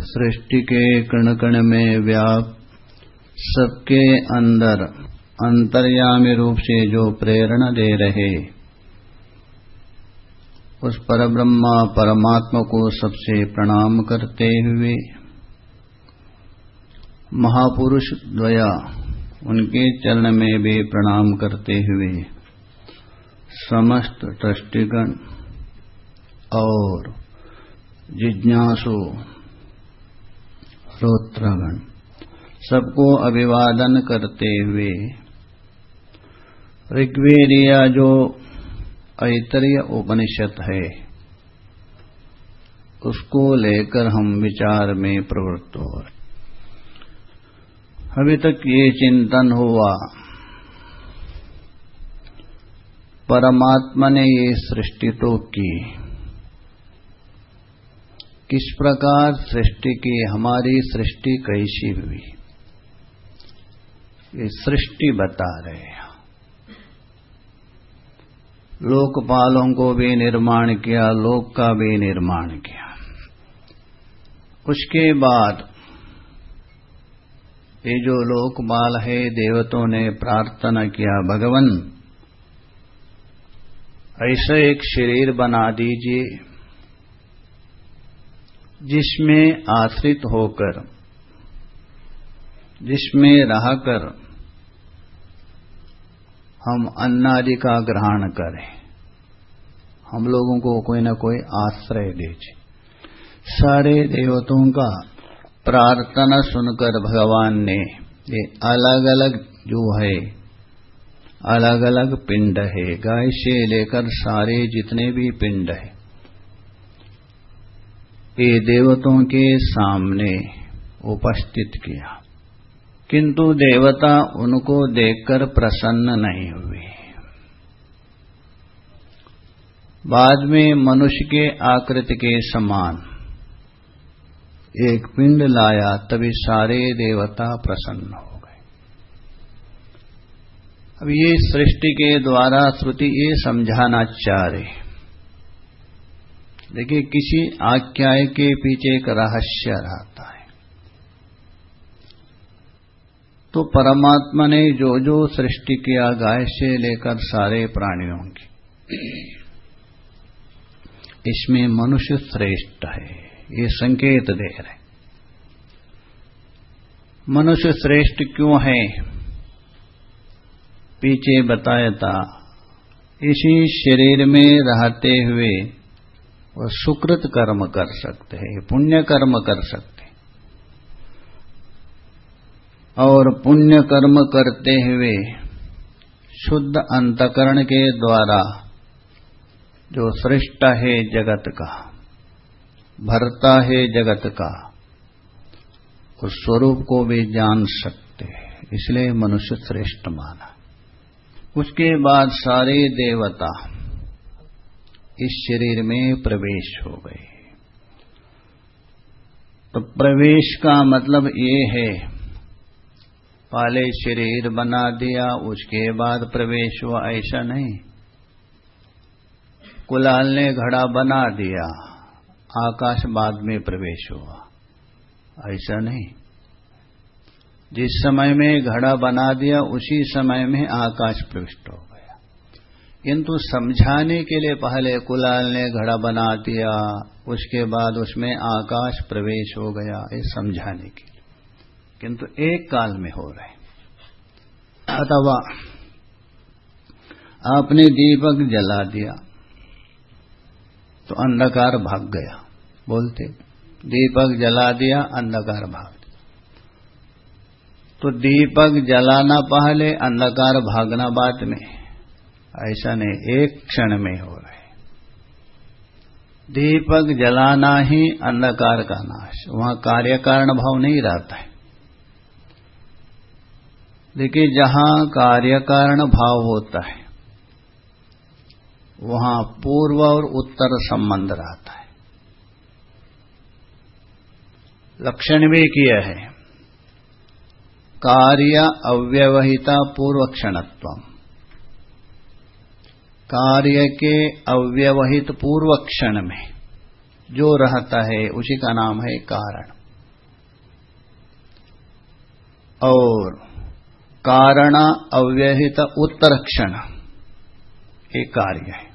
सृष्टि के कण कण में व्याप सबके अंदर, अंतर्यामी रूप से जो प्रेरणा दे रहे, उस परब्रह्मा परमात्मा को सबसे प्रणाम करते हुए, महापुरुष द्वया उनके चरण में भी प्रणाम करते हुए, समस्त ट्रष्टिगण और जिज्ञासु श्रोत्रगण सबको अभिवादन करते हुए, ऋग्वेदिया जो ऐतरीय उपनिषद है, उसको लेकर हम विचार में प्रवृत्त हो अभी तक ये चिंतन हुआ, परमात्मा ने ये सृष्टि तो की। किस प्रकार सृष्टि की, हमारी सृष्टि कैसी हुई? ये सृष्टि बता रहे हैं। लोकपालों को भी निर्माण किया, लोक का भी निर्माण किया। उसके बाद ये जो लोकपाल है, देवतों ने प्रार्थना किया, भगवान, ऐसा एक शरीर बना दीजिए जिसमें आश्रित होकर, जिसमें रहकर हम अन्नादि का ग्रहण करें। हम लोगों को कोई ना कोई आश्रय दीजिए। सारे देवताओं का प्रार्थना सुनकर भगवान ने ये अलग अलग जो है अलग अलग पिंड है, गाय से लेकर सारे जितने भी पिंड है ये देवताओं के सामने उपस्थित किया। किंतु देवता उनको देखकर प्रसन्न नहीं हुए। बाद में मनुष्य के आकृति के समान एक पिंड लाया, तभी सारे देवता प्रसन्न हो गए। अब ये सृष्टि के द्वारा श्रुति ये समझाना चाह रहे देखिए, किसी आख्याय के पीछे एक रहस्य रहता है। तो परमात्मा ने जो जो सृष्टि किया, गाय से लेकर सारे प्राणियों की, इसमें मनुष्य श्रेष्ठ है, ये संकेत दे रहे मनुष्य श्रेष्ठ क्यों है? पीछे बताया था, इसी शरीर में रहते हुए वह सुकृत कर्म कर सकते हैं पुण्य कर्म कर सकते और पुण्य कर्म करते हुए शुद्ध अंतकरण के द्वारा जो श्रेष्ठ है जगत का, भरता है जगत का, उस स्वरूप को भी जान सकते हैं, इसलिए मनुष्य श्रेष्ठ माना। उसके बाद सारे देवता इस शरीर में प्रवेश हो गए। तो प्रवेश का मतलब ये है पहले शरीर बना दिया, उसके बाद प्रवेश हुआ, ऐसा नहीं। कुलाल ने घड़ा बना दिया, आकाश बाद में प्रवेश हुआ, ऐसा नहीं। जिस समय में घड़ा बना दिया, उसी समय में आकाश प्रविष्ट हो गया। किंतु समझाने के लिए पहले कुलाल ने घड़ा बना दिया, उसके बाद उसमें आकाश प्रवेश हो गया ये समझाने के लिए। किंतु एक काल में हो रहे अथवा आपने दीपक जला दिया तो अंधकार भाग गया। बोलते, दीपक जला दिया, अंधकार भाग तो दीपक जलाना पहले, अंधकार भागना बाद में। ऐसा नहीं, एक क्षण में हो रहे दीपक जलाना ही अंधकार का नाश। वहाँ कार्य कारण भाव नहीं रहता है। देखिए, जहाँ कार्य कारण भाव होता है, वहाँ पूर्व और उत्तर संबंध रहता है। लक्षण भी किया है। कार्य अव्यवहिता पूर्व क्षणत्व कार्य के अव्यवहित पूर्व क्षण में जो रहता है, उसी का नाम है कारण। और कारण अव्यहित उत्तर क्षण ये कार्य है।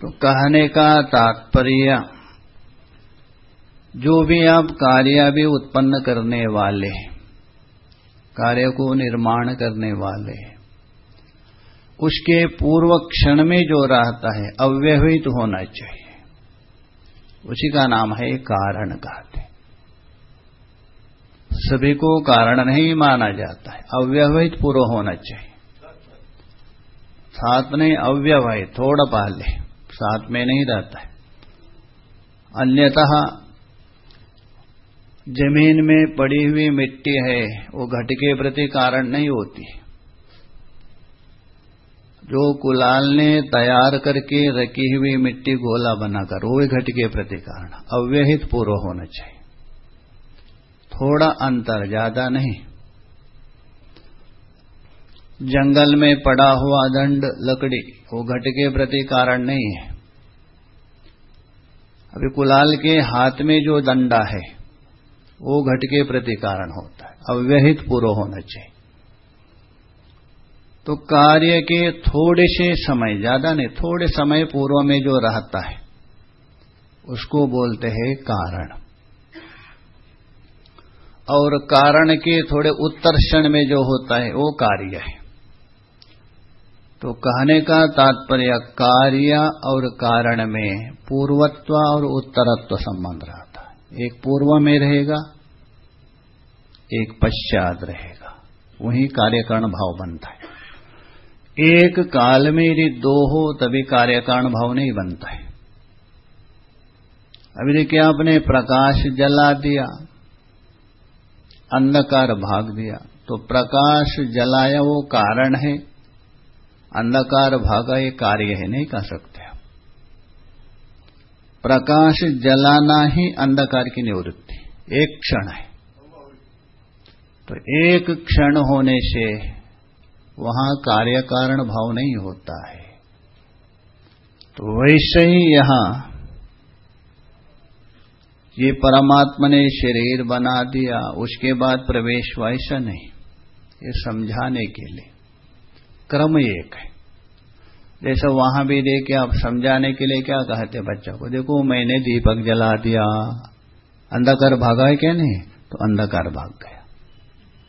तो कहने का तात्पर्य, जो भी आप कार्य भी उत्पन्न करने वाले कार्य को निर्माण करने वाले हैं उसके पूर्व क्षण में जो रहता है, अव्यवहित होना चाहिए। उसी का नाम है कारण कहते सभी को कारण नहीं माना जाता है, अव्यवहित पूर्व होना चाहिए। साथ में अव्यवहित थोड़ा पहले, साथ में नहीं रहता है। अन्यतः, ज़मीन में पड़ी हुई मिट्टी है, वो घट के प्रति कारण नहीं होती। जो कुलाल ने तैयार करके रखी हुई मिट्टी गोला बनाकर, वो घट के प्रति कारण अव्यहित पूर्व होना चाहिए। थोड़ा अंतर ज़्यादा नहीं। जंगल में पड़ा हुआ दंड, लकड़ी, वो घट के प्रति कारण नहीं है। अभी कुलाल के हाथ में जो दंडा है, वो घट के प्रति कारण होता है, अव्यहित पूर्व होना चाहिए। तो कार्य के थोड़े से समय, ज़्यादा नहीं, थोड़े समय पूर्व में जो रहता है, उसको बोलते हैं कारण। और कारण के थोड़े उत्तर क्षण में जो होता है, वो कार्य है। तो कहने का तात्पर्य, कार्य और कारण में पूर्वत्व और उत्तरत्व संबंध रहता है। एक पूर्व में रहेगा, एक पश्चात रहेगा। वही कार्यकारण भाव बनता है। एक काल में यदि दो हो, तभी कार्यकारण भाव नहीं बनता है। अभी देखिए, आपने प्रकाश जला दिया, अंधकार भाग दिया तो प्रकाश जलाया वो कारण है। अंधकार भागा ये कार्य है, नहीं कह सकते आप। प्रकाश जलाना ही अंधकार की निवृत्ति, एक क्षण है। तो एक क्षण होने से वहाँ कार्य कारण भाव नहीं होता है। तो वैसे ही यहाँ ये परमात्मा ने शरीर बना दिया, उसके बाद प्रवेश वैसा नहीं। ये समझाने के लिए। क्रम एक है। जैसा वहाँ भी देखे, आप समझाने के लिए क्या कहते बच्चा को? देखो, मैंने दीपक जला दिया। अंधकार भागा है क्या नहीं? तो अंधकार भाग गया।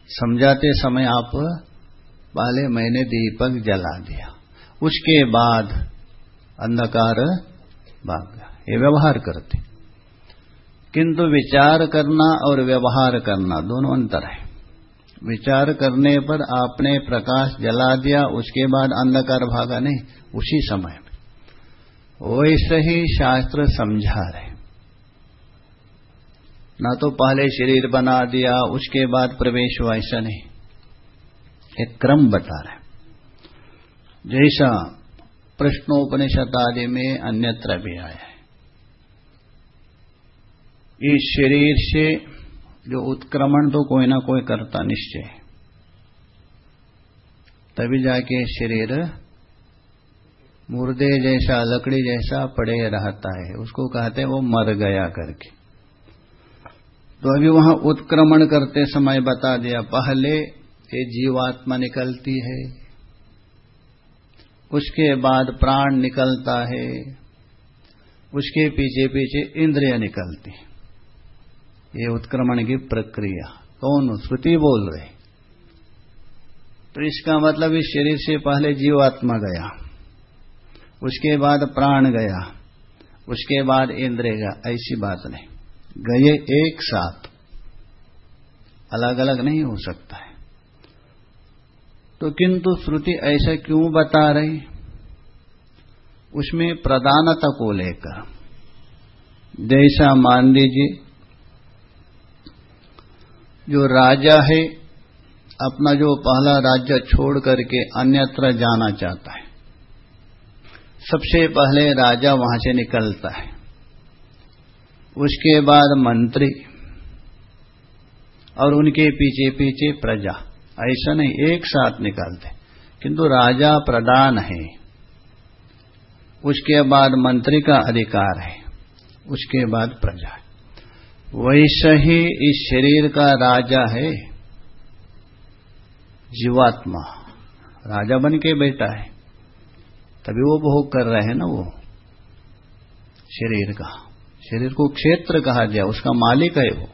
समझाते समय आप पहले मैंने दीपक जला दिया। उसके बाद अंधकार भाग गया। ये व्यवहार करते। किंतु विचार करना और व्यवहार करना दोनों अंतर है। विचार करने पर आपने प्रकाश जला दिया, उसके बाद अंधकार भागा नहीं, उसी समय में। वैसे ही शास्त्र समझा रहे। ना तो पहले शरीर बना दिया, उसके बाद प्रवेश ऐसा नहीं। एक क्रम बता रहे जैसा प्रश्नोपनिषद आदि में अन्यत्र भी आया है। इस शरीर से जो उत्क्रमण तो कोई ना कोई करता निश्चय तभी जाके शरीर मुर्दे जैसा, लकड़ी जैसा पड़े रहता है। उसको कहते हैं वो मर गया करके। तो अभी वहाँ उत्क्रमण करते समय बता दिया, पहले ये जीवात्मा निकलती है। उसके बाद प्राण निकलता है। उसके पीछे पीछे इंद्रिय निकलती है। ये उत्क्रमण की प्रक्रिया। कौन? श्रुति बोल रहे तो इसका मतलब इस शरीर से पहले जीवात्मा गया। उसके बाद प्राण गया। उसके बाद इंद्रिय गया। ऐसी बात नहीं। गए एक साथ। अलग अलग नहीं हो सकता है। तो किंतु श्रुति ऐसा क्यों बता रही? उसमें प्रधानता को लेकर। जैसा मान लीजिए जो राजा है, अपना जो पहला राज्य छोड़ करके अन्यत्र जाना चाहता है। सबसे पहले राजा वहाँ से निकलता है। उसके बाद मंत्री और उनके पीछे पीछे प्रजा। ऐसा नहीं, एक साथ निकालते। किंतु राजा प्रधान है। उसके बाद मंत्री का अधिकार है। उसके बाद प्रजा है। वैसे ही इस शरीर का राजा है, जीवात्मा। राजा बन के बैठा है। तभी वो भोग कर रहे हैं ना वो। शरीर का। शरीर को क्षेत्र कहा गया, उसका मालिक है वो।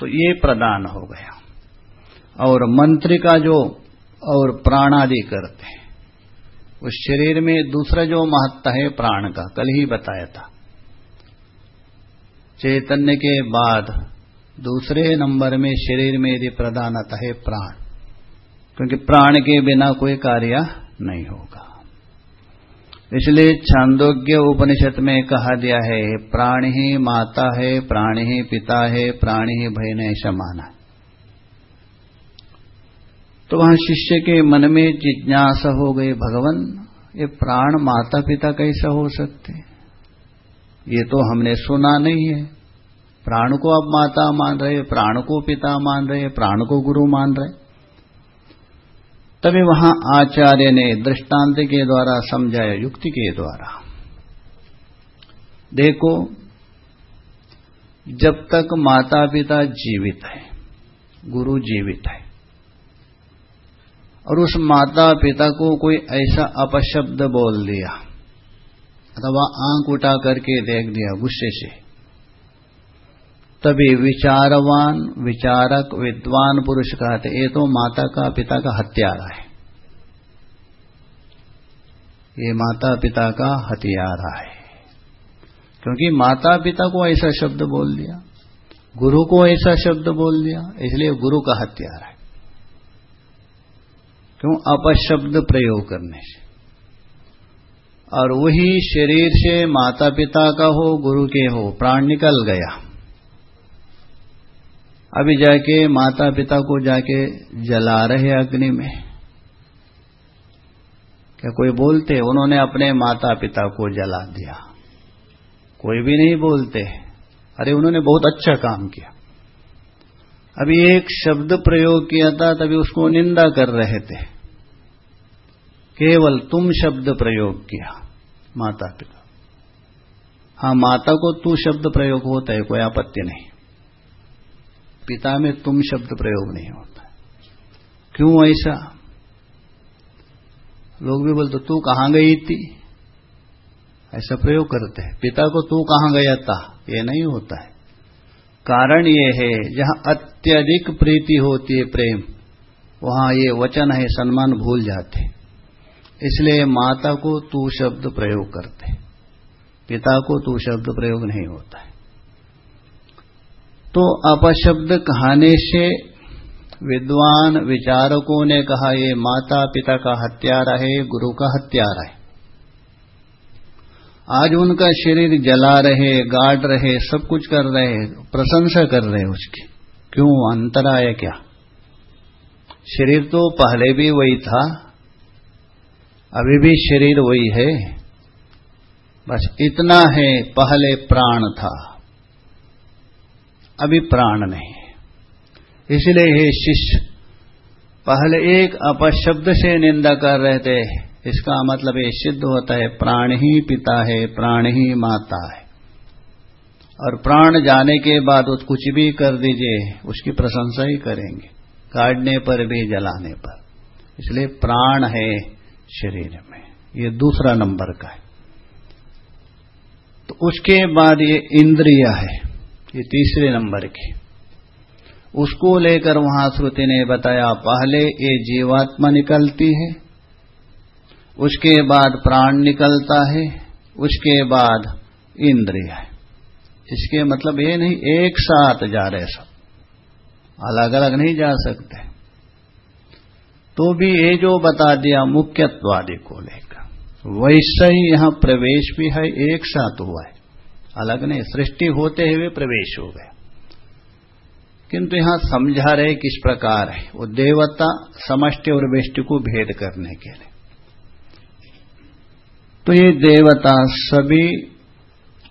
तो ये प्रदान हो गया। और मंत्री का जो और प्राणादि करते हैं। उस शरीर में दूसरा जो महत्व है प्राण का, कल ही बताया था। चैतन्य के बाद दूसरे नंबर में शरीर में यदि प्रदान आता है प्राण, क्योंकि प्राण के बिना कोई कार्य नहीं होगा। इसलिए छांदोग्य उपनिषद में कहा दिया है, प्राण ही माता है, प्राण ही पिता है, प्राण ही भय ऐसा माना तो वहाँ शिष्य के मन में जिज्ञासा हो गई, भगवान, ये प्राण माता पिता कैसा हो सकते? ये तो हमने सुना नहीं है। प्राण को अब माता मान रहे प्राण को पिता मान रहे प्राण को गुरु मान रहे तभी वहाँ आचार्य ने दृष्टांत के द्वारा समझाया, युक्ति के द्वारा। देखो, जब तक माता पिता जीवित है, गुरु जीवित है और उस माता पिता को कोई ऐसा अपशब्द बोल दिया। अथवा आँख उठा करके देख दिया गुस्से से। तभी विचारवान, विचारक, विद्वान पुरुष कहते, ये तो माता का, पिता का हत्यारा है। ये माता पिता का हथियारा है। क्योंकि माता पिता को ऐसा शब्द बोल दिया, गुरु को ऐसा शब्द बोल दिया, इसलिए गुरु का हथियार है। क्यों? अपशब्द प्रयोग करने से। और वही शरीर से माता पिता का हो, गुरु के हो, प्राण निकल गया। अभी जाके माता पिता को जाके जला रहे अग्नि में। क्या कोई बोलते? उन्होंने अपने माता पिता को जला दिया। कोई भी नहीं बोलते। अरे, उन्होंने बहुत अच्छा काम किया। अभी एक शब्द प्रयोग किया था, तभी उसको निंदा कर रहे थे। केवल तुम शब्द प्रयोग किया माता पिता हाँ माता को तू शब्द प्रयोग होता है, कोई आपत्ति नहीं। पिता में तुम शब्द प्रयोग नहीं होता। क्यों ऐसा? लोग भी बोलते, तू कहाँ गई थी? ऐसा प्रयोग करते हैं। पिता को तू कहाँ गया था? ये नहीं होता है। कारण ये है, जहाँ अत्यधिक प्रीति होती है प्रेम, वहाँ ये वचन है सम्मान भूल जाते। इसलिए माता को तू शब्द प्रयोग करते। पिता को तू शब्द प्रयोग नहीं होता है। तो अपशब्द कहने से विद्वान विचारकों ने कहा, ये माता पिता का हत्यारा है, गुरु का हत्यारा है। आज उनका शरीर जला रहे गाड़ रहे, सब कुछ कर रहे प्रशंसा कर रहे उसकी। क्यों? अंतराय क्या? शरीर तो पहले भी वही था, अभी भी शरीर वही है। बस इतना है, पहले प्राण था, अभी प्राण नहीं इसलिए हे शिष्य, पहले एक अपशब्द से निंदा कर रहे थे इसका मतलब ये सिद्ध होता है, प्राण ही पिता है, प्राण ही माता है। और प्राण जाने के बाद उस कुछ भी कर दीजिए, उसकी प्रशंसा ही करेंगे, काटने पर भी, जलाने पर। इसलिए प्राण है शरीर में, ये दूसरा नंबर का है। तो उसके बाद ये इंद्रिया है, ये तीसरे नंबर की। उसको लेकर वहाँ श्रुति ने बताया, पहले ये जीवात्मा निकलती है उसके बाद प्राण निकलता है, उसके बाद इंद्रिय है। इसके मतलब ये नहीं, एक साथ जा रहे सब। अलग अलग नहीं जा सकते। तो भी ये जो बता दिया मुख्यत्वादि को लेकर, वैसे ही यहाँ प्रवेश भी है, एक साथ हुआ है। अलग नहीं, सृष्टि होते हुए प्रवेश हो गया। किंतु यहाँ समझा रहे किस प्रकार है, वो देवता, समष्टि और बेष्टि को भेद करने के लिए। तो ये देवता सभी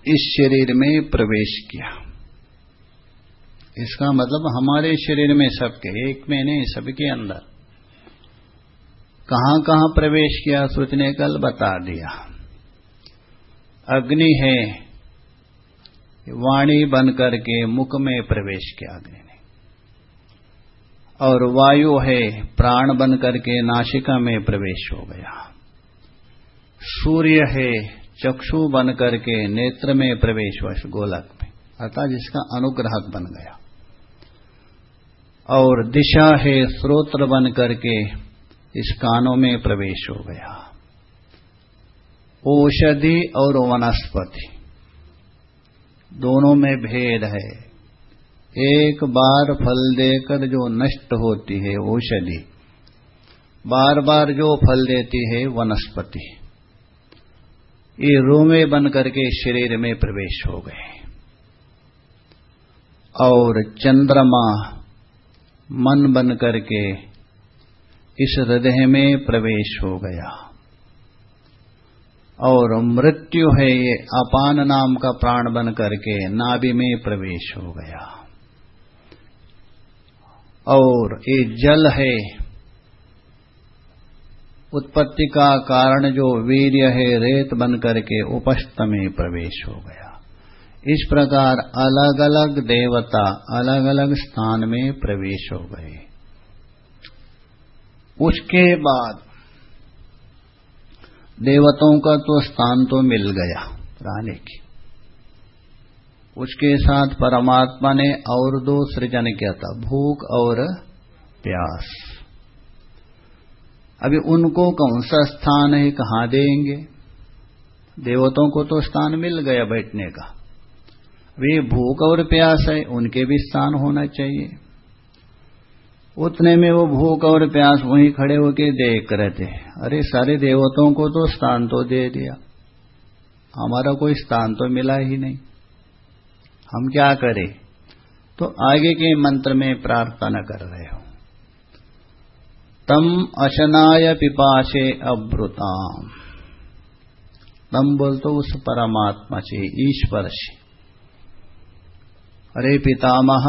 इस शरीर में प्रवेश किया। इसका मतलब हमारे शरीर में सबके, एक में नहीं, सबके अंदर। कहाँ कहाँ प्रवेश किया, सोचने कल बता दिया। अग्नि है, वाणी बन करके मुख में प्रवेश किया अग्नि ने। और वायु है, प्राण बन करके नासिका में प्रवेश हो गया। सूर्य है, चक्षु बन करके नेत्र में प्रवेश हुआ इस गोलक में। अर्थात जिसका अनुग्रहक बन गया। और दिशा है, स्रोत्र बन करके इस कानों में प्रवेश हो गया। औषधि और वनस्पति, दोनों में भेद है। एक बार फल देकर जो नष्ट होती है औषधि, बार बार जो फल देती है वनस्पति। ये रोमे बन करके शरीर में प्रवेश हो गए। और चंद्रमा मन बन करके इस हृदय में प्रवेश हो गया। और मृत्यु है ये अपान नाम का प्राण बन करके नाभि में प्रवेश हो गया। और ये जल है उत्पत्ति का कारण जो वीर्य है, रेत बन करके उपस्थ में प्रवेश हो गया। इस प्रकार अलग अलग देवता अलग अलग स्थान में प्रवेश हो गए। उसके बाद देवताओं का तो स्थान तो मिल गया रहने की। उसके साथ परमात्मा ने और दो सृजन किया था, भूख और प्यास। अभी उनको कौन सा स्थान है, कहाँ देंगे? देवताओं को तो स्थान मिल गया बैठने का। वे भूख और प्यास है, उनके भी स्थान होना चाहिए। उतने में वो भूख और प्यास वहीं खड़े होके देख रहे थे। अरे, सारे देवताओं को तो स्थान तो दे दिया। हमारा कोई स्थान तो मिला ही नहीं। हम क्या करें? तो आगे के मंत्र में प्रार्थना कर रहे हो। तम अशनाय पिपाशे अभ्रुताम तम बोल तो उस परमात्मा से, ईश्वर से। अरे पितामह,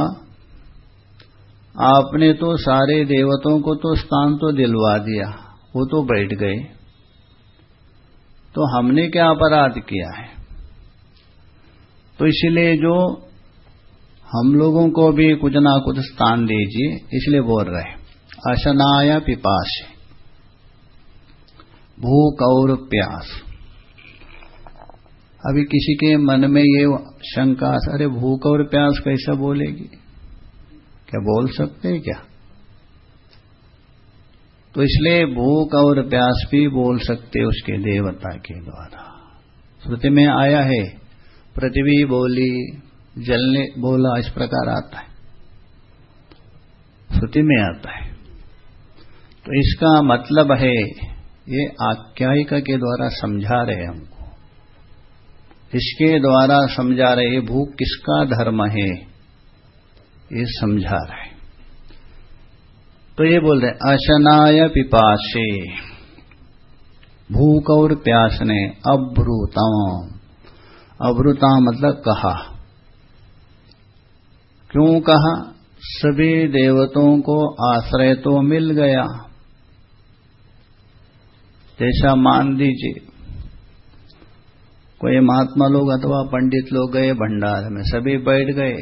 आपने तो सारे देवतों को तो स्थान तो दिलवा दिया, वो तो बैठ गए। तो हमने क्या अपराध किया है? तो इसलिए जो हम लोगों को भी कुछ ना कुछ स्थान दीजिए, इसलिए बोल रहे अशनाया पिपाश। भूख और प्यास अभी किसी के मन में ये शंका अरे भूख और प्यास कैसा बोलेगी? क्या बोल सकते हैं क्या? तो इसलिए भूख और प्यास भी बोल सकते उसके देवता के द्वारा। श्रुति में आया है, पृथ्वी बोली, जलने बोला, इस प्रकार आता है। श्रुति में आता है। तो इसका मतलब है, ये आख्यायिका के द्वारा समझा रहे हमको। इसके द्वारा समझा रहे भूख किसका धर्म है? ये समझा रहे तो ये बोल रहे अशनाय पिपाशे भूख और प्यास ने अभ्रुता अभ्रुता मतलब कहा। क्यों कहा? सभी देवतों को आश्रय तो मिल गया। जैसा मान दीजिए कोई महात्मा लोग अथवा पंडित लोग गए भंडार में, सभी बैठ गए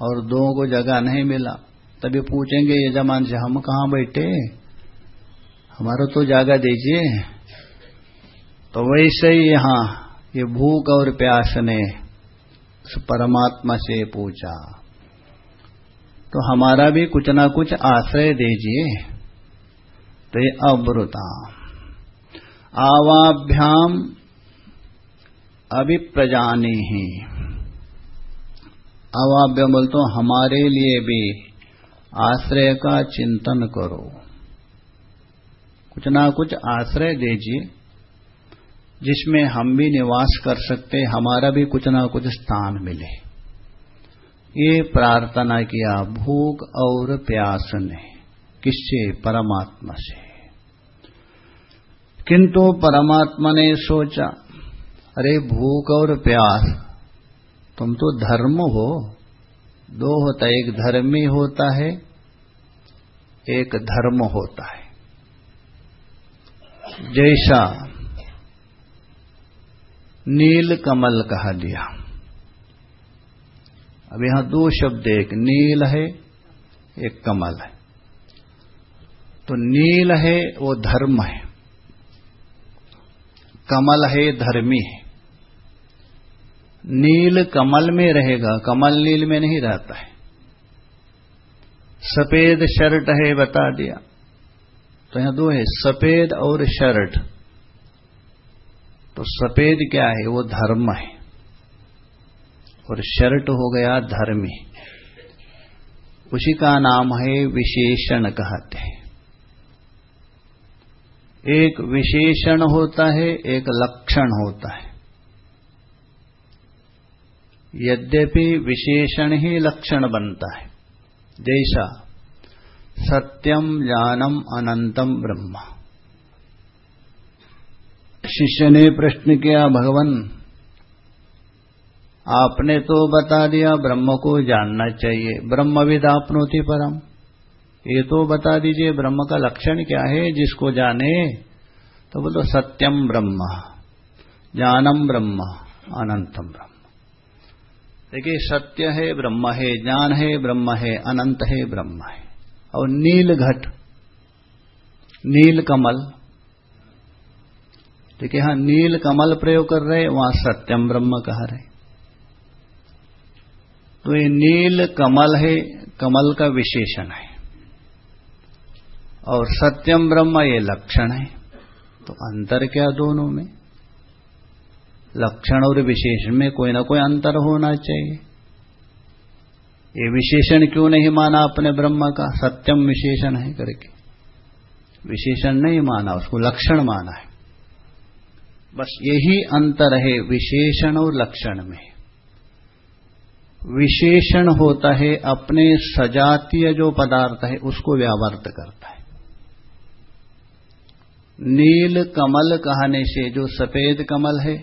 और दो को जगह नहीं मिला, तभी पूछेंगे, ये जमान से हम कहाँ बैठे? हमारा तो जगह दीजिए। तो वैसे ही यहाँ ये भूख और प्यास ने परमात्मा से पूछा तो हमारा भी कुछ ना कुछ आश्रय दीजिए। तो ये अवृता आवाभ्याम अभिप्रजाने ही। अवाभ्य बोल तो हमारे लिए भी आश्रय का चिंतन करो। कुछ ना कुछ आश्रय दीजिए, जिसमें हम भी निवास कर सकते, हमारा भी कुछ ना कुछ स्थान मिले। ये प्रार्थना किया भूख और प्यास ने, किससे? परमात्मा से। किंतु परमात्मा ने सोचा, अरे भूख और प्यास, तुम तो धर्म हो। दो होता है एक धर्मी होता है, एक धर्म होता है। जैसा नील कमल कहा दिया। अब यहाँ दो शब्द, एक नील है, एक कमल है। तो नील है, वो धर्म है। कमल है धर्मी। है नील कमल में रहेगा, कमल नील में नहीं रहता है। सफ़ेद शर्ट है बता दिया। तो यहाँ दो है, सफ़ेद और शर्ट। तो सफ़ेद क्या है? वो धर्म है। और शर्ट हो गया धर्मी। उसी का नाम है विशेषण कहते हैं। एक विशेषण होता है, एक लक्षण होता है। यद्यपि विशेषण ही लक्षण बनता है। जैसा सत्यम ज्ञानम अनंतम ब्रह्म। शिष्य ने प्रश्न किया, भगवान, आपने तो बता दिया ब्रह्म को जानना चाहिए। ब्रह्म विद आपनोति परम। ये तो बता दीजिए ब्रह्म का लक्षण क्या है, जिसको जाने तो बोलो सत्यम ब्रह्म ज्ञानम ब्रह्म अनंतम ब्रह्म। देखिए, सत्य है, ब्रह्म है, ज्ञान है, ब्रह्म है, अनंत है, ब्रह्म है। और नील घट, नील कमल, देखिए यहाँ नील कमल प्रयोग कर रहे, वहाँ सत्यम ब्रह्म कह रहे। तो ये नील कमल है, कमल का विशेषण है। और सत्यम ब्रह्म ये लक्षण है। तो अंतर क्या दोनों में? लक्षण और विशेषण में कोई ना कोई अंतर होना चाहिए। ये विशेषण क्यों नहीं माना अपने ब्रह्म का? सत्यम विशेषण है करके। विशेषण नहीं माना, उसको लक्षण माना है। बस यही अंतर है विशेषण और लक्षण में। विशेषण होता है अपने सजातीय जो पदार्थ है, उसको व्यावर्त करता है। नील कमल कहने से जो सफ़ेद कमल है,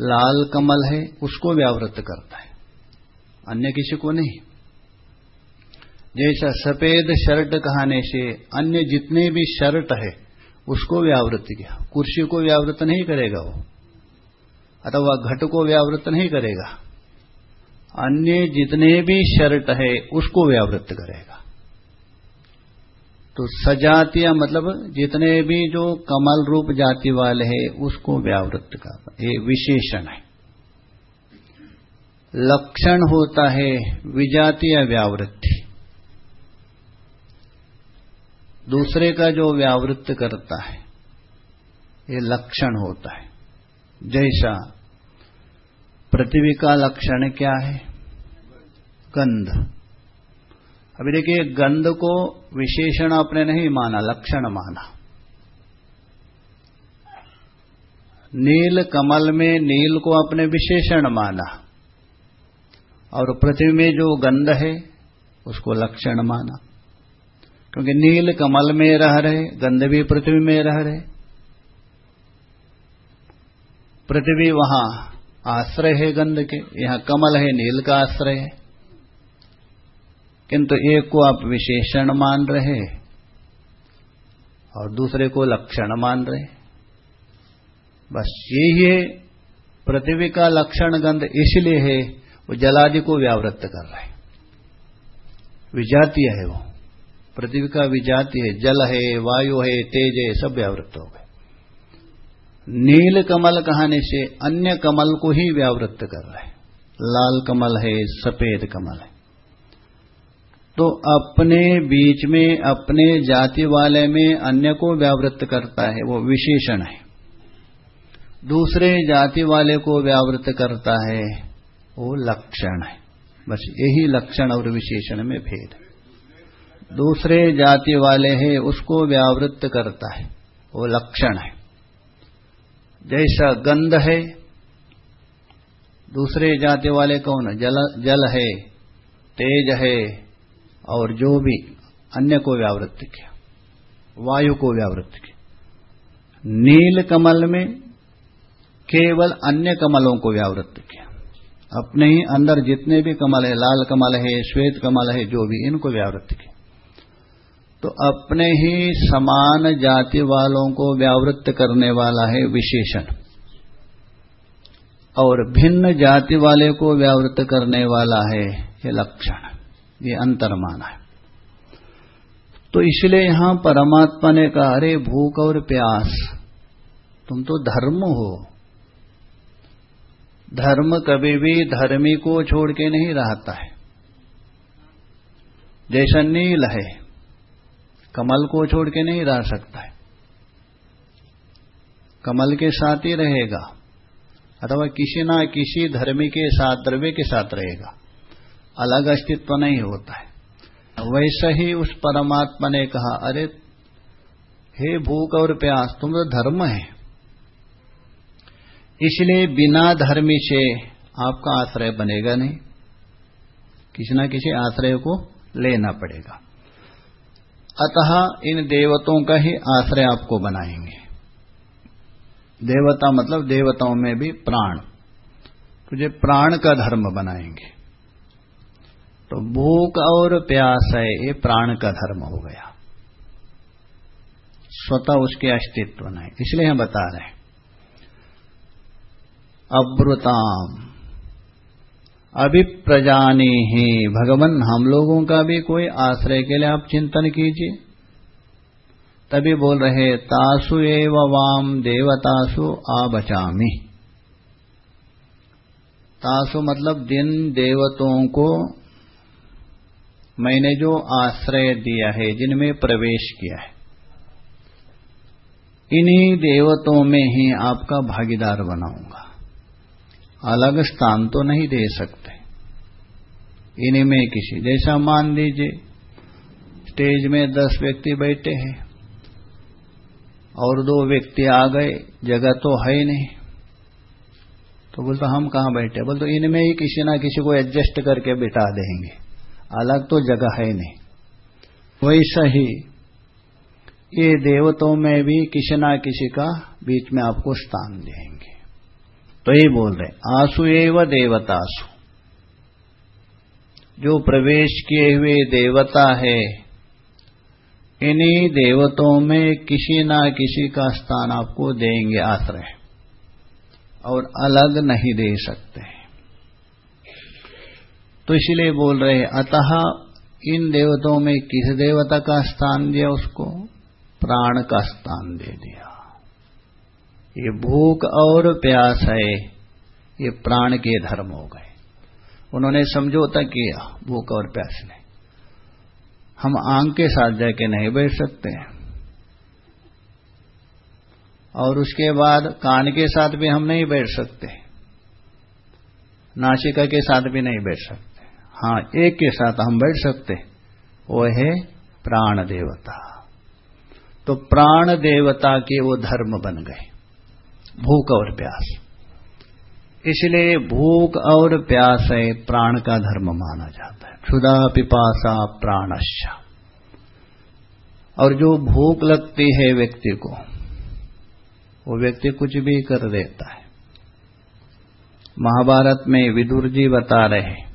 लाल कमल है, उसको व्यावृत करता है। अन्य किसी को नहीं। जैसा सफ़ेद शर्ट कहने से अन्य जितने भी शर्ट है, उसको व्यावृत किया। कुर्सी को व्यावृत नहीं करेगा वो। अथवा घट को व्यावृत नहीं करेगा। अन्य जितने भी शर्ट है, उसको व्यावृत करेगा। तो सजातिया मतलब जितने भी जो कमल रूप जाति वाले हैं, उसको व्यावृत्त करता ये विशेषण है। लक्षण होता है विजातीय व्यावृत्ति। दूसरे का जो व्यावृत्त करता है, ये लक्षण होता है। जैसा पृथ्वी का लक्षण क्या है? गंध। अभी देखिए, गंध को विशेषण आपने नहीं माना, लक्षण माना। नील कमल में नील को आपने विशेषण माना। और पृथ्वी में जो गंध है, उसको लक्षण माना। क्योंकि नील कमल में रह रहे, गंध भी पृथ्वी में रह रहे। पृथ्वी वहाँ आश्रय है गंध के, यहाँ कमल है, नील का आश्रय है। किंतु एक को आप विशेषण मान रहे और दूसरे को लक्षण मान रहे बस यही है, पृथ्वी का लक्षण गंध इसलिए है, वो जलादि को व्यावृत्त कर रहे विजातीय है वो। पृथ्वी का विजातीय है, जल है, वायु है, तेज है, सब व्यावृत्त हो गए। नील कमल कहने से अन्य कमल को ही व्यावृत्त कर रहे लाल कमल है, सफ़ेद कमल है। तो अपने बीच में, अपने जाति वाले में अन्य को व्यावृत्त करता है, वो विशेषण है। दूसरे जाति वाले को व्यावृत्त करता है, वो लक्षण है। बस यही लक्षण और विशेषण में भेद। दूसरे जाति वाले है, उसको व्यावृत्त करता है, वो लक्षण है। जैसा गंध है, दूसरे जाति वाले कौन जल जल है, तेज है और जो भी अन्य को व्यावृत्त किया, वायु को व्यावृत्त किया। नील कमल में केवल अन्य कमलों को व्यावृत्त किया। अपने ही अंदर जितने भी कमल है, लाल कमल है, श्वेत कमल है, जो भी, इनको व्यावृत्त किया। तो अपने ही समान जाति वालों को व्यावृत्त करने वाला है विशेषण। और भिन्न जाति वाले को व्यावृत्त करने वाला है ये लक्षण। ये अंतर माना है। तो इसलिए यहाँ परमात्मा ने कहा, अरे भूख और प्यास, तुम तो धर्म हो। धर्म कभी भी धर्मी को छोड़ के नहीं रहता है। जैसा नील है, कमल को छोड़ के नहीं रह सकता है। कमल के साथ ही रहेगा, अथवा किसी ना किसी धर्मी के साथ, द्रव्य के साथ रहेगा। अलग अस्तित्व नहीं होता है। वैसा ही उस परमात्मा ने कहा, अरे, हे भूख और प्यास, तुम तो धर्म है। इसलिए बिना धर्मी से आपका आश्रय बनेगा नहीं। किसी ना किसी आश्रय को लेना पड़ेगा। अतः इन देवतों का ही आश्रय आपको बनाएँगे। देवता मतलब देवताओं में भी प्राण। तुझे प्राण का धर्म बनाएँगे। तो भूख और प्यास है, ये प्राण का धर्म हो गया। स्वतः उसके अस्तित्व नहीं। इसलिए हम बता रहे हैं। अब्रुताम। अभिप्रजानी ही। भगवान, हम लोगों का भी कोई आश्रय के लिए आप चिंतन कीजिए। तभी बोल रहे, तासु एव वाम देवतासु आबचामी। तासु मतलब दिन देवतों को मैंने जो आश्रय दिया है, जिनमें प्रवेश किया है, इन्हीं देवतों में ही आपका भागीदार बनाऊँगा। अलग स्थान तो नहीं दे सकते। इन्हीं में किसी, जैसा मान लीजिए, स्टेज में दस व्यक्ति बैठे हैं, और दो व्यक्ति आ गए, जगह तो है ही नहीं। तो बोलते, हम कहाँ बैठे? बोलते, इनमें ही किसी ना किसी को एडजस्ट करके बिठा देंगे। अलग तो जगह है नहीं। वैसा ही ये देवतों में भी किसी ना किसी का बीच में आपको स्थान देंगे। तो यही बोल रहे आँसू एवं देवतासु। जो प्रवेश किए हुए देवता है, इन्हीं देवताओं में किसी ना किसी का स्थान आपको देंगे आश्रय। और अलग नहीं दे सकते। तो इसलिए बोल रहे अतः इन देवताओं में किस देवता का स्थान दिया उसको? प्राण का स्थान दे दिया। ये भूख और प्यास है, ये प्राण के धर्म हो गए। उन्होंने समझौता किया, भूख और प्यास ने। हम आँख के साथ जाके नहीं बैठ सकते और उसके बाद कान के साथ भी हम नहीं बैठ सकते। नासिका के साथ भी नहीं बैठ सकते। हाँ एक के साथ हम बैठ सकते वो है प्राण देवता। तो प्राण देवता के वो धर्म बन गए। भूख और प्यास। इसलिए भूख और प्यास है प्राण का धर्म माना जाता है। क्षुदा पिपासा प्राणश्य और जो भूख लगती है व्यक्ति को, वो व्यक्ति कुछ भी कर देता है। महाभारत में विदुर जी बता रहे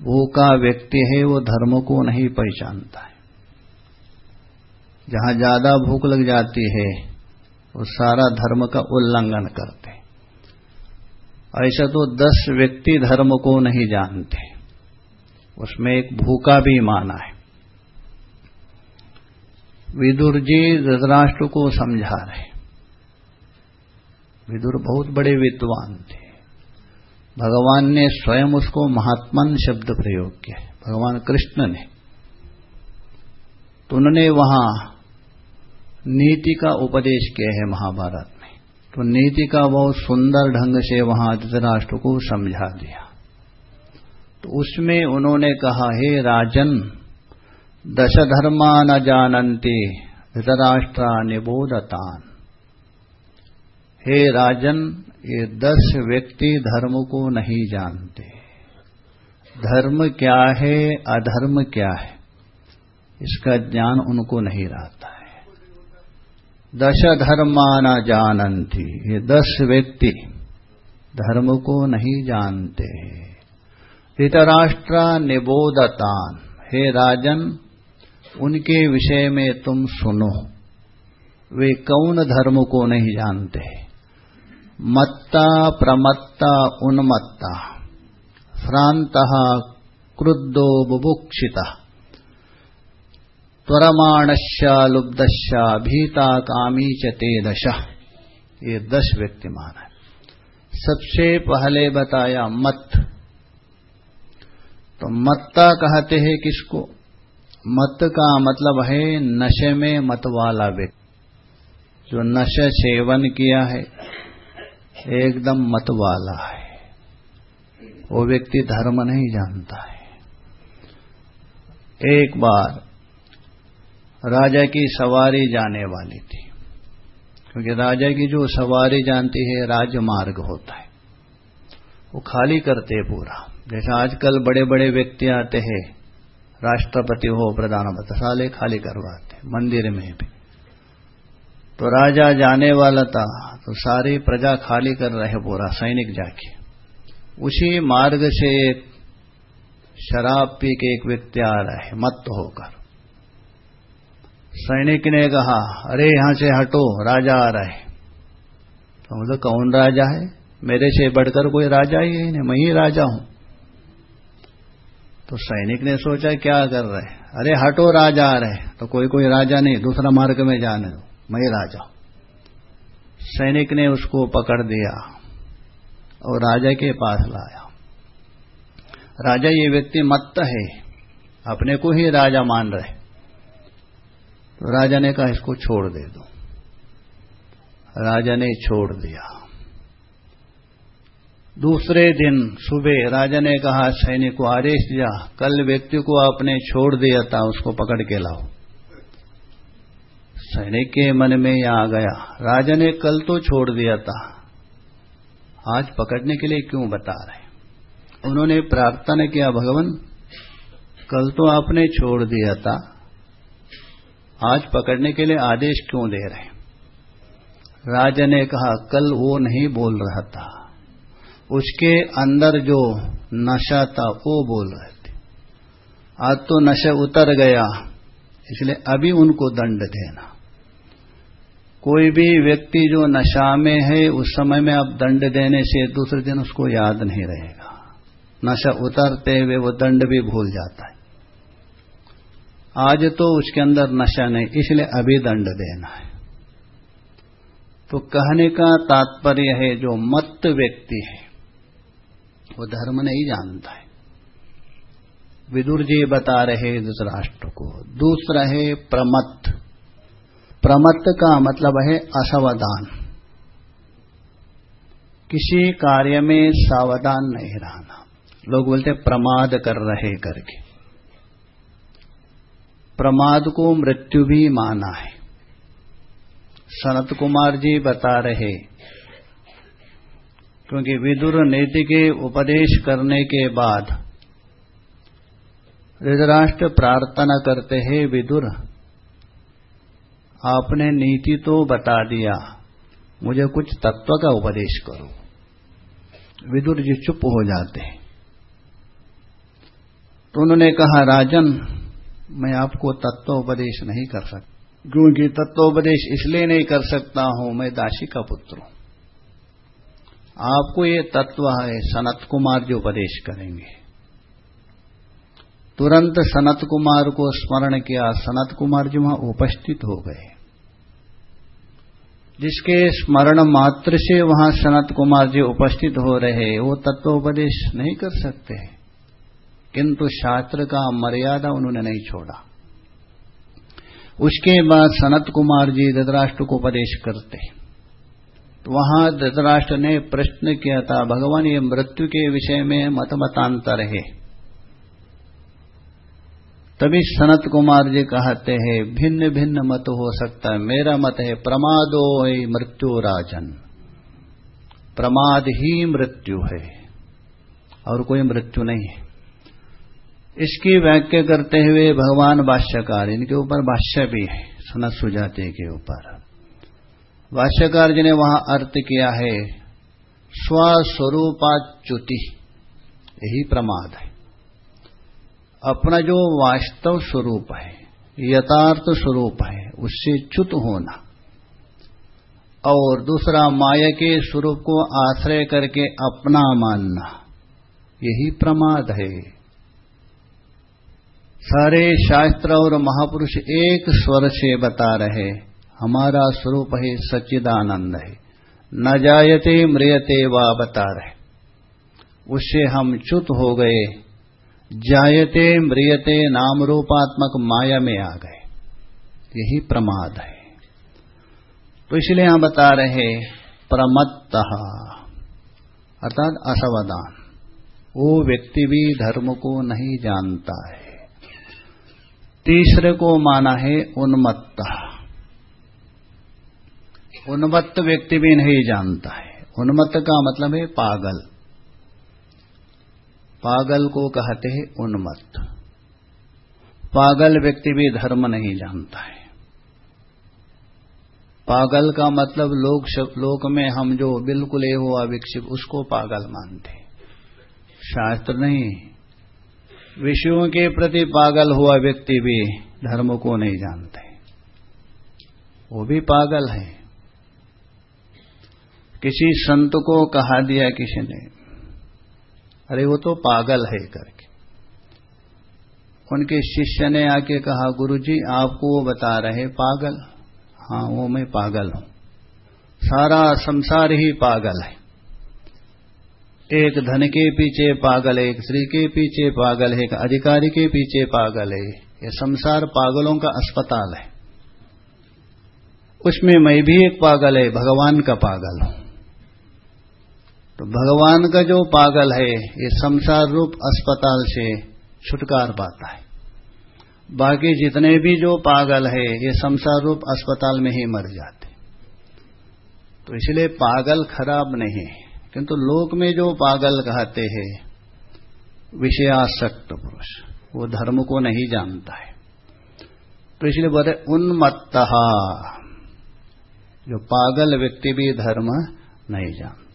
भूखा व्यक्ति है, वो धर्म को नहीं पहचानता है। जहाँ ज़्यादा भूख लग जाती है, वो सारा धर्म का उल्लंघन करते ऐसा तो दस व्यक्ति धर्म को नहीं जानते। उसमें एक भूखा भी माना है। विदुर जी धृतराष्ट्र को समझा रहे विदुर बहुत बड़े विद्वान थे। भगवान ने स्वयं उसको महात्मन शब्द प्रयोग किया। भगवान कृष्ण ने। तो उन्होंने वहाँ नीति का उपदेश किया है महाभारत में। तो नीति का बहुत सुंदर ढंग से वहाँ धृतराष्ट्र को समझा दिया। तो उसमें उन्होंने कहा, हे राजन दश धर्मा न जानते धृतराष्ट्रा निबोधतान। हे राजन ये दस व्यक्ति धर्म को नहीं जानते। धर्म क्या है, अधर्म क्या है, इसका ज्ञान उनको नहीं रहता है। दश धर्माना जानती ये दस व्यक्ति धर्म को नहीं जानते धृतराष्ट्र निबोधतान हे राजन, उनके विषय में तुम सुनो। वे कौन धर्म को नहीं जानते मत्ता प्रमत्ता उन्मत्ता। श्रांत क्रुद्धो बुभुक्षिता। त्वरमाणश्य लुब्धश्य भीता कामी च ते दश ये दस व्यक्तिमान है। सबसे पहले बताया मत तो मत्ता कहते हैं किसको? मत का मतलब है नशे में मत वाला व्यक्ति। जो नशे सेवन किया है एकदम मत वाला है। वो व्यक्ति धर्म नहीं जानता है। एक बार राजा की सवारी जाने वाली थी। क्योंकि राजा की जो सवारी जानती है, राजमार्ग होता है। वो खाली करते पूरा। जैसे आजकल बड़े बड़े व्यक्ति आते हैं, राष्ट्रपति हो, प्रधानमंत्री, साले खाली करवाते मंदिर में भी। तो राजा जाने वाला था तो सारी प्रजा खाली कर रहे पूरा, सैनिक जाके। उसी मार्ग से एक शराब पी के एक व्यक्ति आ रहा है मत होकर। सैनिक ने कहा, अरे, यहाँ से हटो, राजा आ रहा है। तो मतलब कौन राजा है? मेरे से बढ़कर कोई राजा ही है नहीं, मैं ही राजा हूँ। तो सैनिक ने सोचा, क्या कर रहे अरे, हटो, राजा आ रहे तो कोई कोई राजा नहीं, दूसरा मार्ग में जाने दो, मैं राजा सैनिक ने उसको पकड़ दिया और राजा के पास लाया। राजा, ये व्यक्ति मत्त है, अपने को ही राजा मान रहे। तो राजा ने कहा, इसको छोड़ दे दो। राजा ने छोड़ दिया। दूसरे दिन सुबह राजा ने कहा, सैनिक को आदेश दिया, कल व्यक्ति को आपने छोड़ दिया था, उसको पकड़ के लाओ। सैनिक के मन में यह आ गया। राजा ने कल तो छोड़ दिया था। आज पकड़ने के लिए क्यों बता रहे? उन्होंने प्रार्थना किया, भगवान, कल तो आपने छोड़ दिया था। आज पकड़ने के लिए आदेश क्यों दे रहे? राजा ने कहा, कल वो नहीं बोल रहा था। उसके अंदर जो नशा था, वो बोल रहे थे। आज तो नशा उतर गया, इसलिए अभी उनको दंड देना। कोई भी व्यक्ति जो नशा में है, उस समय में अब दंड देने से दूसरे दिन उसको याद नहीं रहेगा। नशा उतरते हुए वो दंड भी भूल जाता है। आज तो उसके अंदर नशा नहीं, इसलिए अभी दंड देना है। तो कहने का तात्पर्य है, जो मत व्यक्ति है, वो धर्म नहीं जानता है। विदुर जी बता रहे धृतराष्ट्र को, दूसरा है प्रमत्त। प्रमत्त का मतलब है असावधान। किसी कार्य में सावधान नहीं रहना। लोग बोलते प्रमाद कर रहे करके। प्रमाद को मृत्यु भी माना है। सनत कुमार जी बता रहे, क्योंकि विदुर नीति के उपदेश करने के बाद धृतराष्ट्र प्रार्थना करते हैं विदुर। आपने नीति तो बता दिया, मुझे कुछ तत्व का उपदेश करो। विदुर जी चुप हो जाते हैं। तो उन्होंने कहा, राजन, मैं आपको तत्व उपदेश नहीं कर सकता क्योंकि तत्वोपदेश इसलिए नहीं कर सकता हूँ, मैं दासी का पुत्र हूँ। आपको ये तत्व है, सनत कुमार जो उपदेश करेंगे। तुरंत सनत कुमार को स्मरण किया। सनत कुमार जी वहाँ उपस्थित हो गए। जिसके स्मरण मात्र से वहाँ सनत कुमार जी उपस्थित हो रहे, वो तत्वोपदेश नहीं कर सकते। किंतु शास्त्र का मर्यादा उन्होंने नहीं छोड़ा। उसके बाद सनत कुमार जी धृतराष्ट्र को उपदेश करते। तो वहाँ धृतराष्ट्र ने प्रश्न किया था, भगवान, ये मृत्यु के विषय में मत मतांतर है। तभी सनत कुमार जी कहते हैं, भिन्न भिन्न मत हो सकता है। मेरा मत है, प्रमादो मृत्यु राजन। प्रमाद ही मृत्यु है, और कोई मृत्यु नहीं है। इसकी व्याख्या करते हुए भगवान भाष्यकार, इनके ऊपर भाष्य भी है, सनत सुजाते के ऊपर। भाष्यकार जी ने वहाँ अर्थ किया है, स्वस्वरूपाच्युति, यही प्रमाद है। अपना जो वास्तव स्वरूप है, यथार्थ स्वरूप है, उससे च्युत होना। और दूसरा, माया के स्वरूप को आश्रय करके अपना मानना, यही प्रमाद है। सारे शास्त्र और महापुरुष एक स्वर से बता रहे, हमारा स्वरूप है सच्चिदानंद है। न जायते मृयते वा बता रहे उससे हम च्युत हो गए जायते मृयते नाम रूपात्मक माया में आ गए। यही प्रमाद है। तो इसलिए यहाँ बता रहे प्रमत्त, अर्थात असवदान वो व्यक्ति भी धर्म को नहीं जानता है। तीसरे को माना है उन्मत्त। उन्मत्त व्यक्ति भी नहीं जानता है। उन्मत्त का मतलब है पागल। पागल को कहते हैं उन्मत्त। पागल व्यक्ति भी धर्म नहीं जानता है। पागल का मतलब लोक लोक में हम जो बिल्कुल ये हुआ विकसित उसको पागल मानते शास्त्र नहीं विषयों के प्रति पागल हुआ व्यक्ति भी धर्म को नहीं जानते। वो भी पागल है। किसी संत को कहा दिया किसी ने अरे वो तो पागल है करके। उनके शिष्य ने आके कहा, गुरुजी, आपको वो बता रहे पागल? हाँ वो मैं पागल हूँ। सारा संसार ही पागल है। एक धन के पीछे पागल है, एक स्त्री के पीछे पागल है, एक अधिकारी के पीछे पागल है। ये संसार पागलों का अस्पताल है। उसमें मैं भी एक पागल है, भगवान का पागल हूँ। तो भगवान का जो पागल है, ये संसार रूप अस्पताल से छुटकार पाता है। बाकी जितने भी जो पागल है, ये संसार रूप अस्पताल में ही मर जाते। तो इसलिए पागल खराब नहीं है, किंतु लोक में जो पागल कहते हैं, विषयासक्त पुरुष, वो धर्म को नहीं जानता है। तो इसलिए बोले, उन्मत्त, जो पागल व्यक्ति भी धर्म नहीं जानता।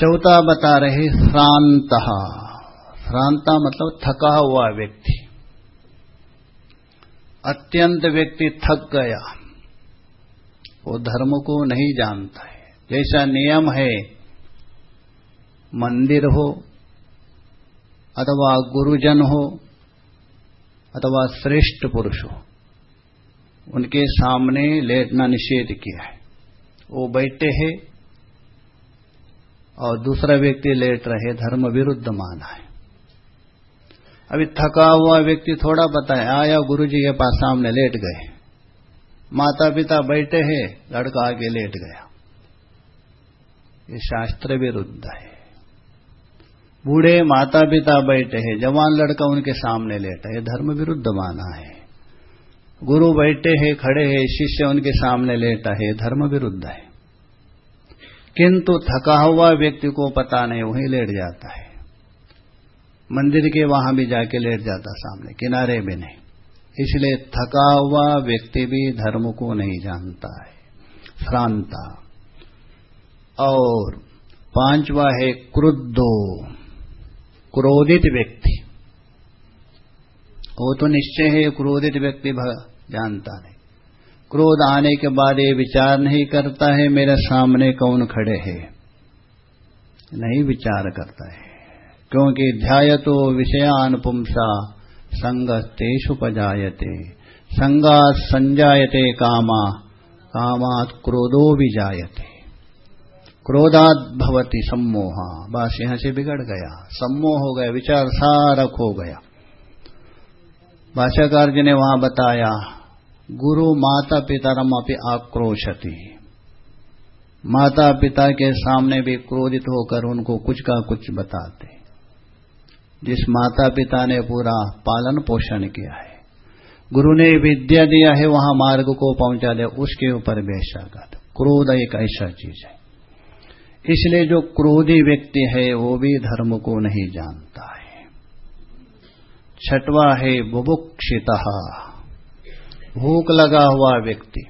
चौथा बता रहे श्रांत। श्रांता मतलब थका हुआ व्यक्ति। अत्यंत व्यक्ति थक गया। वो धर्म को नहीं जानता है। जैसा नियम है, मंदिर हो, अथवा गुरुजन हो, अथवा श्रेष्ठ पुरुष हो, उनके सामने लेटना निषेध किया है। वो बैठे हैं और दूसरा व्यक्ति लेट रहे, धर्म विरुद्ध माना है। अभी थका हुआ व्यक्ति थोड़ा बताए, आया गुरुजी के पास, सामने लेट गए। माता पिता बैठे हैं, लड़का आगे लेट गया। ये शास्त्र विरुद्ध है। बूढ़े माता पिता बैठे हैं, जवान लड़का उनके सामने लेटा है धर्म विरुद्ध माना है। गुरु बैठे हैं, खड़े हैं, शिष्य उनके सामने लेटा है धर्म विरुद्ध है। किंतु थका हुआ व्यक्ति को पता नहीं, वहीं लेट जाता है। मंदिर के वहाँ भी जाके लेट जाता सामने, किनारे भी नहीं। इसलिए थका हुआ व्यक्ति भी धर्म को नहीं जानता है। श्रांता। और पांचवा है क्रुद्धो, क्रोधित व्यक्ति। वो तो निश्चय है, क्रोधित व्यक्ति जानता नहीं। क्रोध आने के बाद ये विचार नहीं करता है, मेरे सामने कौन खड़े हैं? नहीं विचार करता है। क्योंकि ध्याय तो विषयान पुंसा संगतेषु पजायते। संगा संजायते कामा, कामात क्रोधो भी जायते क्रोधात भवती सम्मोहा। बस यहाँ से बिगड़ गया। सम्मोह हो गया, विचार सारा खो गया। भाषाकार जी ने वहाँ बताया गुरु माता पिता रम अपनी आक्रोशति। माता पिता के सामने भी क्रोधित होकर उनको कुछ का कुछ बताते। जिस माता पिता ने पूरा पालन पोषण किया है, गुरु ने विद्या दिया है, वहाँ मार्ग को पहुँचा दे, उसके ऊपर बेशक क्रोध एक ऐसा चीज़ है। इसलिए जो क्रोधी व्यक्ति है, वो भी धर्म को नहीं जानता है। छठवा है बुभुक्षित। भूख लगा हुआ व्यक्ति।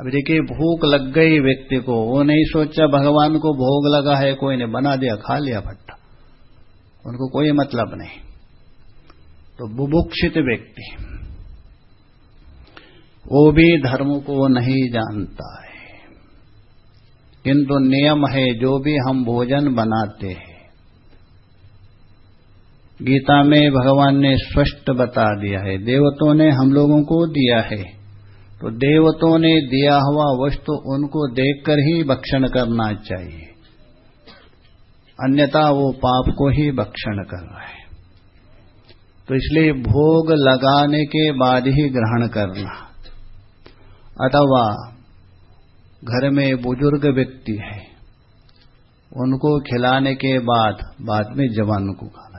अब देखिए, भूख लग गई व्यक्ति को, वो नहीं सोचा भगवान को भोग लगा है, कोई ने बना दिया, खा लिया भट्टा। उनको कोई मतलब नहीं। तो बुभुक्षित व्यक्ति, वो भी धर्म को नहीं जानता है। किंतु नियम है, जो भी हम भोजन बनाते हैं गीता में भगवान ने स्पष्ट बता दिया है, देवतों ने हम लोगों को दिया है। तो देवतों ने दिया हुआ वस्तु उनको देखकर ही भक्षण करना चाहिए। अन्यथा वो पाप को ही भक्षण कर रहा है। तो इसलिए भोग लगाने के बाद ही ग्रहण करना। अथवा घर में बुज़ुर्ग व्यक्ति है, उनको खिलाने के बाद बाद में जवान को खाना।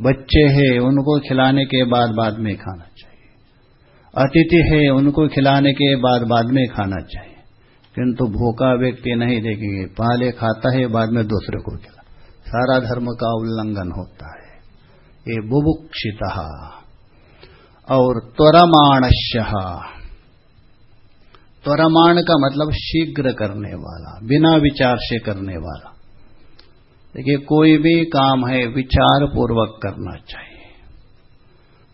बच्चे हैं, उनको खिलाने के बाद बाद में खाना चाहिए। अतिथि है, उनको खिलाने के बाद बाद में खाना चाहिए। किंतु भूखा व्यक्ति नहीं देखेंगे। पहले खाता है, बाद में दूसरे को खिला। सारा धर्म का उल्लंघन होता है। ये बुभुक्षित। और त्वरमाणश्य त्वरमाण का मतलब शीघ्र करने वाला, बिना विचार से करने वाला। देखिए, कोई भी काम है विचार पूर्वक करना चाहिए।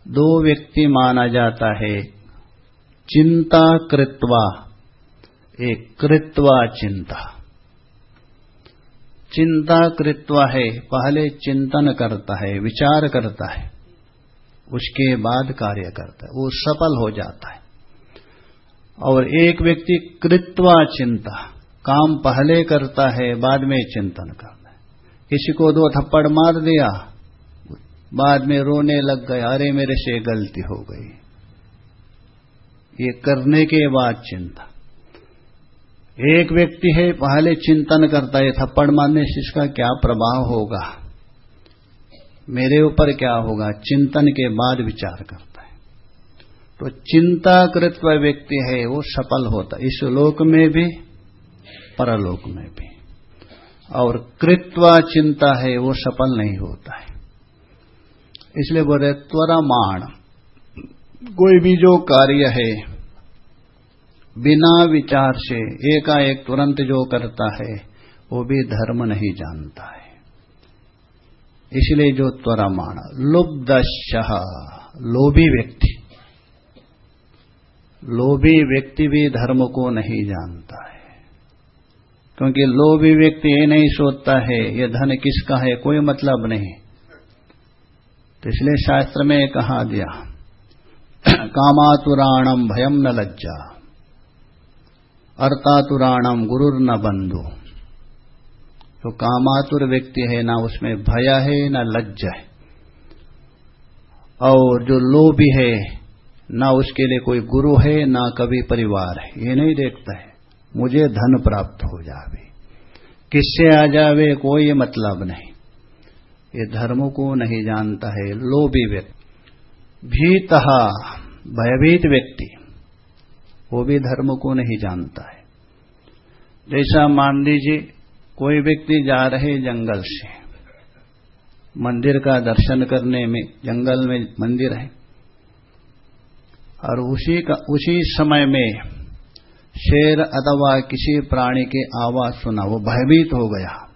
दो व्यक्ति माना जाता है, चिंता कृत्वा, एक कृत्वा चिंता। चिंता कृत्वा है, पहले चिंतन करता है, विचार करता है, उसके बाद कार्य करता है, वो सफल हो जाता है। और एक व्यक्ति कृत्वा चिंता, काम पहले करता है, बाद में चिंतन करता किसी को दो थप्पड़ मार दिया? बाद में रोने लग गए। अरे, मेरे से गलती हो गई। ये करने के बाद चिंता। एक व्यक्ति है, पहले चिंतन करता है, थप्पड़ मारने से इसका क्या प्रभाव होगा? मेरे ऊपर क्या होगा? चिंतन के बाद विचार करता है। तो चिंताकृत व्यक्ति है, वो सफल होता इस लोक में भी, परलोक में भी। और कृत्वा चिंता है, वो सफल नहीं होता है। इसलिए बोले, त्वरमाण। कोई भी जो कार्य है, बिना विचार से, एकाएक तुरंत जो करता है, वो भी धर्म नहीं जानता है। इसलिए जो त्वरमाण लुब्धश लोभी व्यक्ति। लोभी व्यक्ति भी धर्म को नहीं जानता है। क्योंकि लोभी व्यक्ति ये नहीं सोचता है, ये धन किसका है, कोई मतलब नहीं। तो इसलिए शास्त्र में कहा दिया कामातुराणम भयम न लज्जा अर्थातुराणम गुरुर न बंधु। तो कामातुर व्यक्ति है, ना उसमें भय है, ना लज्जा है। और जो लोभी है, ना उसके लिए कोई गुरु है, ना कभी परिवार है, ये नहीं देखता है। मुझे धन प्राप्त हो जावे। किससे आ जावे कोई मतलब नहीं। ये धर्म को नहीं जानता है लोभी व्यक्ति। भीत भयभीत व्यक्ति। वो भी धर्म को नहीं जानता है। जैसा मान लीजिए, कोई व्यक्ति जा रहे जंगल से। मंदिर का दर्शन करने में, जंगल में मंदिर है। और उसी का, उसी समय में शेर अथवा किसी प्राणी के आवाज़ सुना, वो भयभीत हो गया।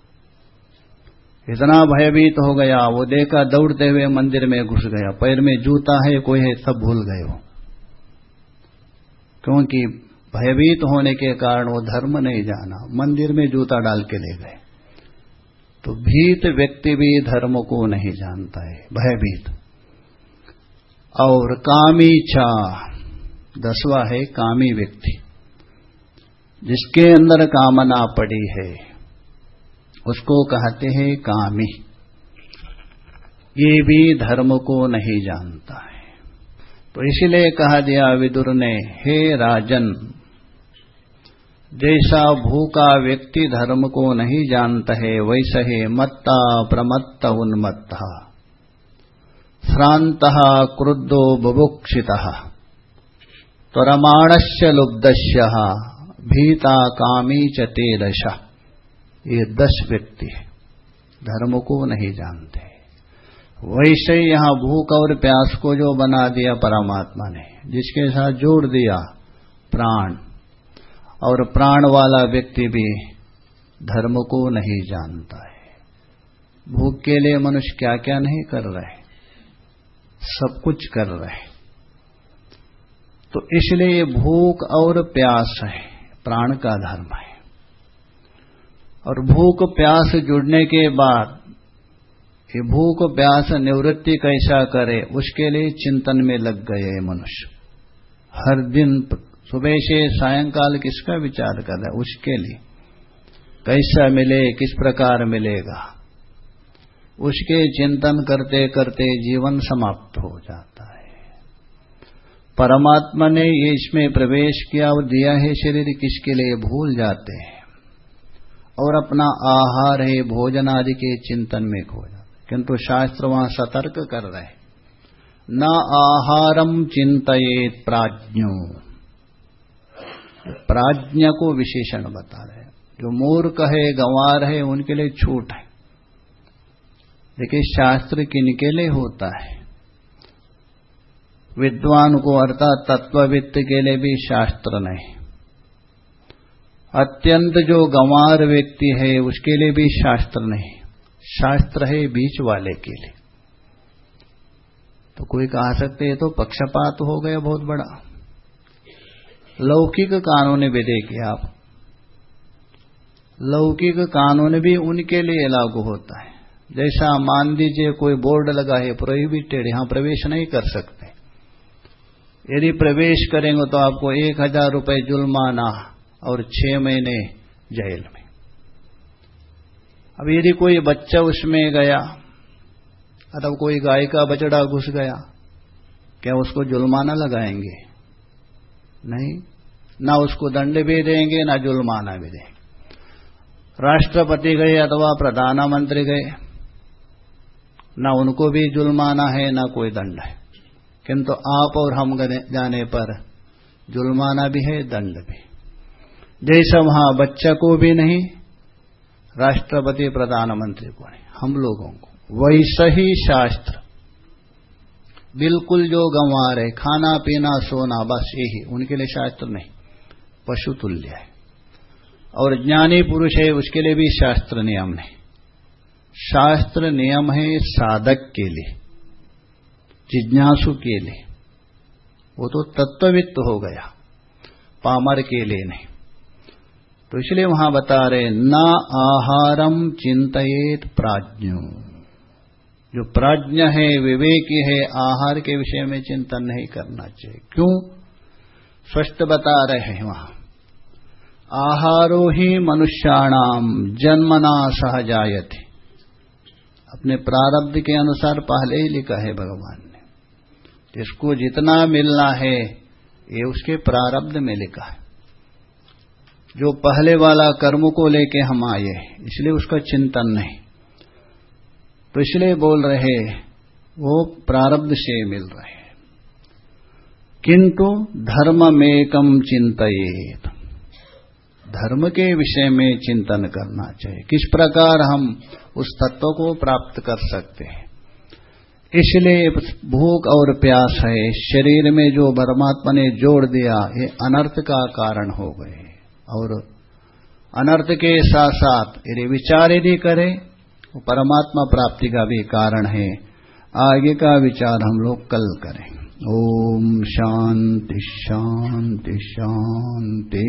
इतना भयभीत हो गया, वो देखा दौड़ते हुए मंदिर में घुस गया, पैर में जूता है, कोई है, सब भूल गए हो क्योंकि भयभीत होने के कारण वो धर्म नहीं जाना, मंदिर में जूता डाल के ले गए। तो भीत व्यक्ति भी धर्म को नहीं जानता है, भयभीत। और कामी छा दसवा है कामी व्यक्ति। जिसके अंदर कामना पड़ी है, उसको कहते हैं कामी। ये भी धर्म को नहीं जानता है। तो इसीलिए कहा दिया विदुर ने, हे राजन, जैसा भूखा व्यक्ति धर्म को नहीं जानता है, वैसे ही मत्ता प्रमत्त उन्मत्ता। श्रांत क्रुद्धो बुभुक्षिता। त्वरमाणस्य लुब्धस्य। भीता कामी च ते दशा ये दस व्यक्ति है। धर्म को नहीं जानते। वैसे ही यहाँ भूख और प्यास को जो बना दिया परमात्मा ने, जिसके साथ जोड़ दिया प्राण, और प्राण वाला व्यक्ति भी धर्म को नहीं जानता है। भूख के लिए मनुष्य क्या क्या नहीं कर रहे? सब कुछ कर रहे। तो इसलिए भूख और प्यास है। प्राण का धर्म है। और भूख प्यास जुड़ने के बाद ये भूख प्यास निवृत्ति कैसा करे, उसके लिए चिंतन में लग गए मनुष्य। हर दिन सुबह से सायंकाल किसका विचार कर रहा है? उसके लिए। कैसा मिले, किस प्रकार मिलेगा? उसके चिंतन करते करते जीवन समाप्त हो जाता परमात्मा ने ये इसमें प्रवेश किया और दिया है शरीर किसके लिए? भूल जाते हैं। और अपना आहार है, भोजन आदि के चिंतन में खो जाते किंतु शास्त्र वहाँ सतर्क कर रहे न आहारम चिंतित प्राज्ञो। प्राज्ञ को विशेषण बता रहे जो मूर्ख है, गंवार है, उनके लिए छूट है। देखिए, शास्त्र किनके लिए होता है? विद्वान को अर्थात तत्ववित्त के लिए भी शास्त्र नहीं। अत्यंत जो गंवार व्यक्ति है, उसके लिए भी शास्त्र नहीं। शास्त्र है बीच वाले के लिए। तो कोई कहा सकते है तो पक्षपात हो गया बहुत बड़ा। लौकिक कानून भी देखिए आप। लौकिक कानून भी उनके लिए लागू होता है। जैसा मान दीजिए कोई बोर्ड लगा है प्रोहिबिटेड यहाँ प्रवेश नहीं कर सकते। यदि प्रवेश करेंगे तो आपको एक हज़ार रुपये जुर्माना और छह महीने जेल में। अब यदि कोई बच्चा उसमें गया, अथवा कोई गाय का बछड़ा घुस गया, क्या उसको जुर्माना लगाएँगे? नहीं। ना उसको दंड भी देंगे, ना जुर्माना भी देंगे। राष्ट्रपति गए अथवा प्रधानमंत्री गए, ना उनको भी जुर्माना है, ना कोई दंड है। किंतु आप और हम जाने पर जुलमाना भी है, दंड भी। जैसा वहाँ बच्चा को भी नहीं, राष्ट्रपति प्रधानमंत्री को नहीं, हम लोगों को। वैसा ही शास्त्र। बिल्कुल जो गंवार है, खाना, पीना, सोना, बस यही, उनके लिए शास्त्र नहीं। पशु तुल्य है। और ज्ञानी पुरुष है, उसके लिए भी शास्त्र नियम नहीं। शास्त्र नियम है साधक के लिए। जिज्ञासु के लिए। वो तो तत्ववित्त हो गया, पामर के लिए नहीं। तो इसलिए वहाँ बता रहे, न आहारम चिंतित प्राज्ञ। जो प्राज्ञ है, विवेकी है, आहार के विषय में चिंतन नहीं करना चाहिए। क्यों? स्पष्ट बता रहे हैं वहाँ। आहारो ही मनुष्याणाम जन्मना सहजायते। अपने प्रारब्ध के अनुसार पहले ही लिखा है भगवान। इसको जितना मिलना है, ये उसके प्रारब्ध में लिखा है। जो पहले वाला कर्म को लेके हम आए, इसलिए उसका चिंतन नहीं। तो इसलिए बोल रहे, वो प्रारब्ध से मिल रहे किंतु धर्म में कम चिंतित धर्म के विषय में चिंतन करना चाहिए। किस प्रकार हम उस तत्व को प्राप्त कर सकते हैं? इसलिए भूख और प्यास है। शरीर में जो परमात्मा ने जोड़ दिया, ये अनर्थ का कारण हो गए। और अनर्थ के साथ साथ यदि विचार यदि करे वो परमात्मा प्राप्ति का भी कारण है। आगे का विचार हम लोग कल करें। ओम शांति शांति शांति।